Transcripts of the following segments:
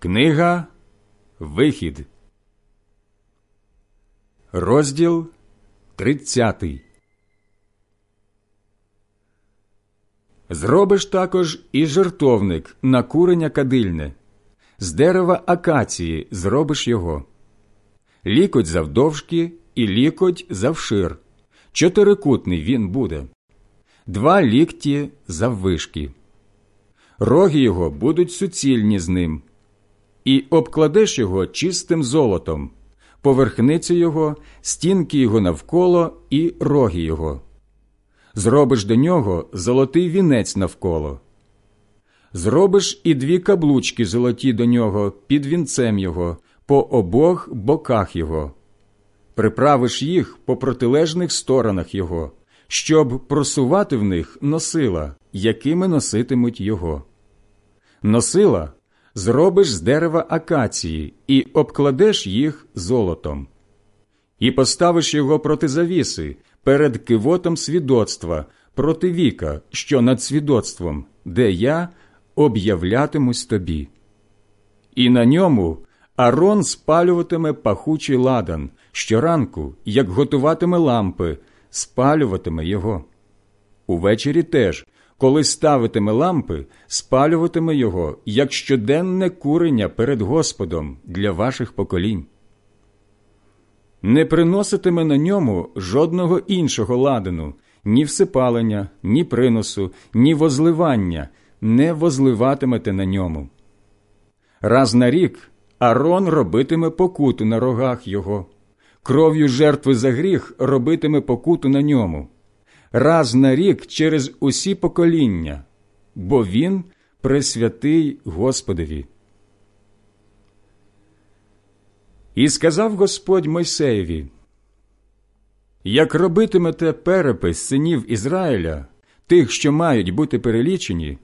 Книга Вихід, розділ 30 Зробиш також і жертовник на курення кадильне, з дерева акації зробиш його, лікоть завдовжки і лікоть завшир. Чотирикутний він буде, два лікті заввишки. Роги його будуть суцільні з ним і обкладеш його чистим золотом, поверхницю його, стінки його навколо і роги його. Зробиш до нього золотий вінець навколо. Зробиш і дві каблучки золоті до нього під вінцем його, по обох боках його, приправиш їх по протилежних сторонах його, щоб просувати в них носила, якими носитимуть його. Носила зробиш з дерева акації і обкладеш їх золотом, і поставиш його проти завіси перед кивотом свідоцтва, проти віка, що над свідоцтвом, де я об'являтимусь тобі. І на ньому Арон спалюватиме пахучий ладан щоранку, як готуватиме лампи, спалюватиме його. Увечері теж коли ставитиме лампи, спалюватиме його як щоденне курення перед Господом для ваших поколінь. Не приноситиме на ньому жодного іншого ладану, ні всипалення, ні приносу, ні возливання, не возливатимете на ньому. Раз на рік Арон робитиме покуту на рогах його, кров'ю жертви за гріх робитиме покуту на ньому раз на рік через усі покоління, бо він пресвятий Господові. І сказав Господь Мойсеєві, як робитимете перепис синів Ізраїля, тих, що мають бути перелічені,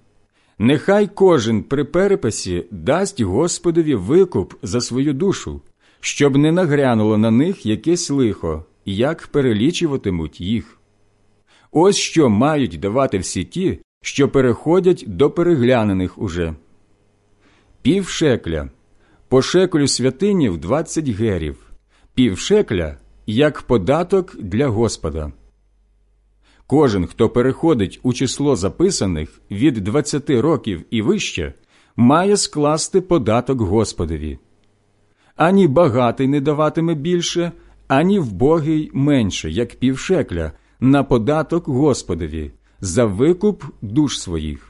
нехай кожен при переписі дасть Господові викуп за свою душу, щоб не нагрянуло на них якесь лихо, як перелічуватимуть їх. Ось що мають давати всі ті, що переходять до переглянених уже. Пів шекля, по шеклю святинів двадцять герів, пів шекля як податок для Господа. Кожен, хто переходить у число записаних від двадцяти років і вище, має скласти податок Господові. Ані багатий не даватиме більше, ані вбогий менше, як півшекля, на податок Господові за викуп душ своїх.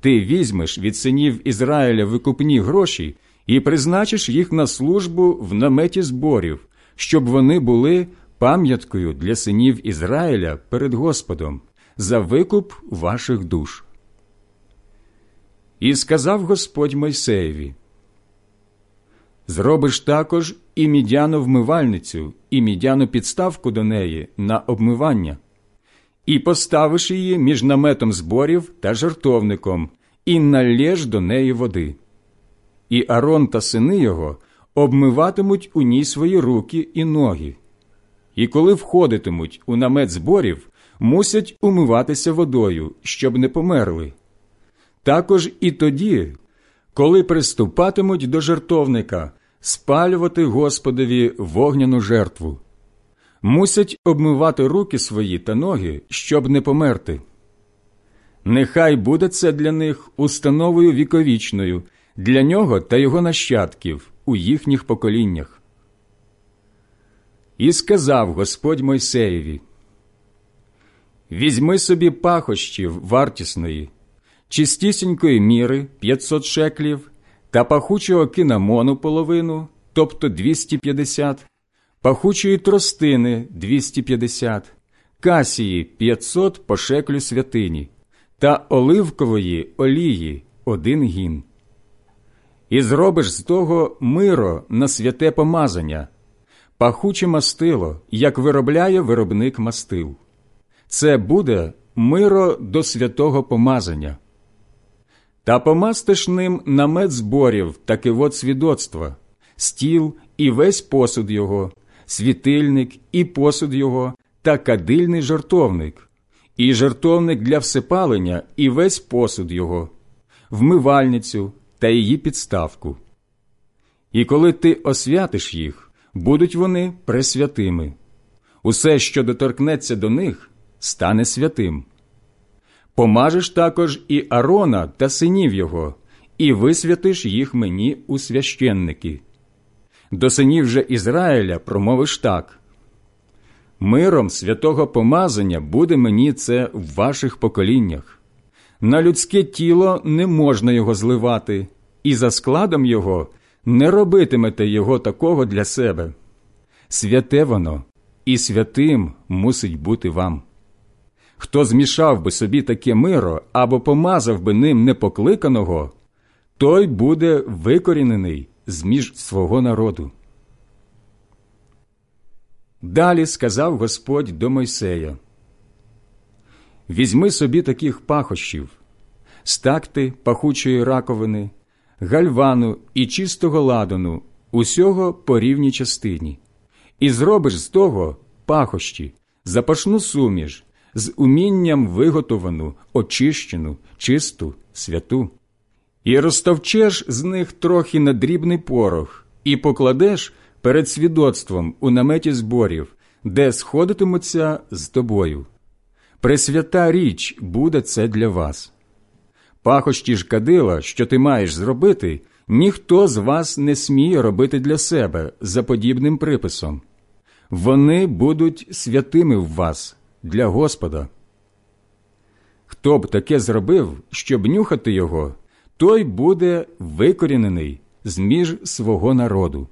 Ти візьмеш від синів Ізраїля викупні гроші і призначиш їх на службу в наметі зборів, щоб вони були пам'яткою для синів Ізраїля перед Господом за викуп ваших душ. І сказав Господь Мойсеєві Зробиш також і мідяну вмивальницю, і мідяну підставку до неї на обмивання, і поставиш її між наметом зборів та жертовником, і налєш до неї води. І Арон та сини його обмиватимуть у ній свої руки і ноги. І коли входитимуть у намет зборів, мусять умиватися водою, щоб не померли. Також і тоді, коли приступатимуть до жертовника, спалювати Господові вогняну жертву, мусять обмивати руки свої та ноги, щоб не померти. Нехай буде це для них установою віковічною, для нього та його нащадків у їхніх поколіннях. І сказав Господь Мойсеєві: Візьми собі пахощів вартісної чистісінької міри 500 шеклів та пахучого кинамону половину, тобто 250, пахучої тростини 250, касії 500 по шеклю святині та оливкової олії один гін. І зробиш з того миро на святе помазання, пахуче мастило, як виробляє виробник мастил. Це буде миро до святого помазання. Та помастиш ним намет зборів та кивот свідоцтва, стіл і весь посуд його, світильник і посуд його, та кадильний жартовник, і жартовник для всипалення і весь посуд його, вмивальницю та її підставку. І коли ти освятиш їх, будуть вони пресвятими. Усе, що доторкнеться до них, стане святим. Помажеш також і Арона та синів його, і висвятиш їх мені у священники. До синів же Ізраїля промовиш так Миром святого помазання буде мені це в ваших поколіннях. На людське тіло не можна його зливати, і за складом його не робитимете його такого для себе. Святе воно, і святим мусить бути вам. Хто змішав би собі таке миро або помазав би ним непокликаного, той буде викорінений з між свого народу. Далі сказав Господь до Мойсея Візьми собі таких пахощів, стакти пахучої раковини, гальвану і чистого ладану, усього по рівній частині, і зробиш з того пахощі, запашну суміш, з умінням виготовану, очищену, чисту, святу. І розтовчеш з них трохи на дрібний порох, і покладеш перед свідоцтвом у наметі зборів, де сходитимуться з тобою. Пресвята річ буде це для вас. Пахощі ж кадила, що ти маєш зробити, ніхто з вас не сміє робити для себе за подібним приписом. Вони будуть святими в вас для Господа. Хто б таке зробив, щоб нюхати його, той буде викорінений з між свого народу.